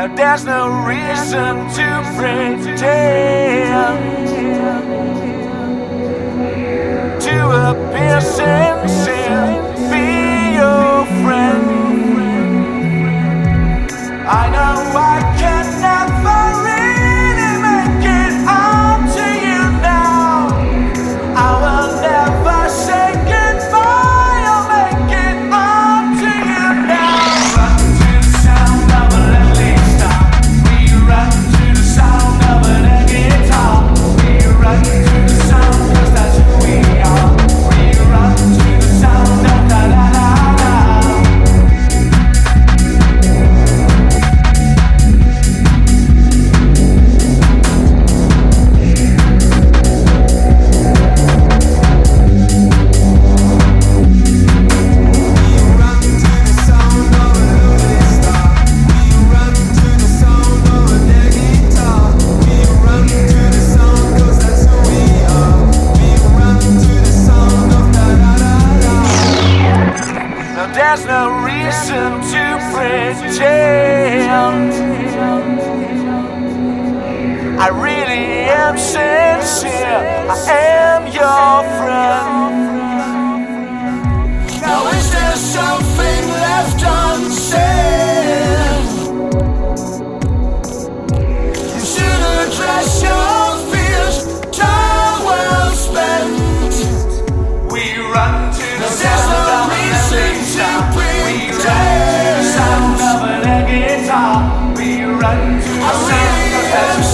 Now there's no reason to pretend to appear safe. listen to pretend I really am sincere. I am your friend. Land.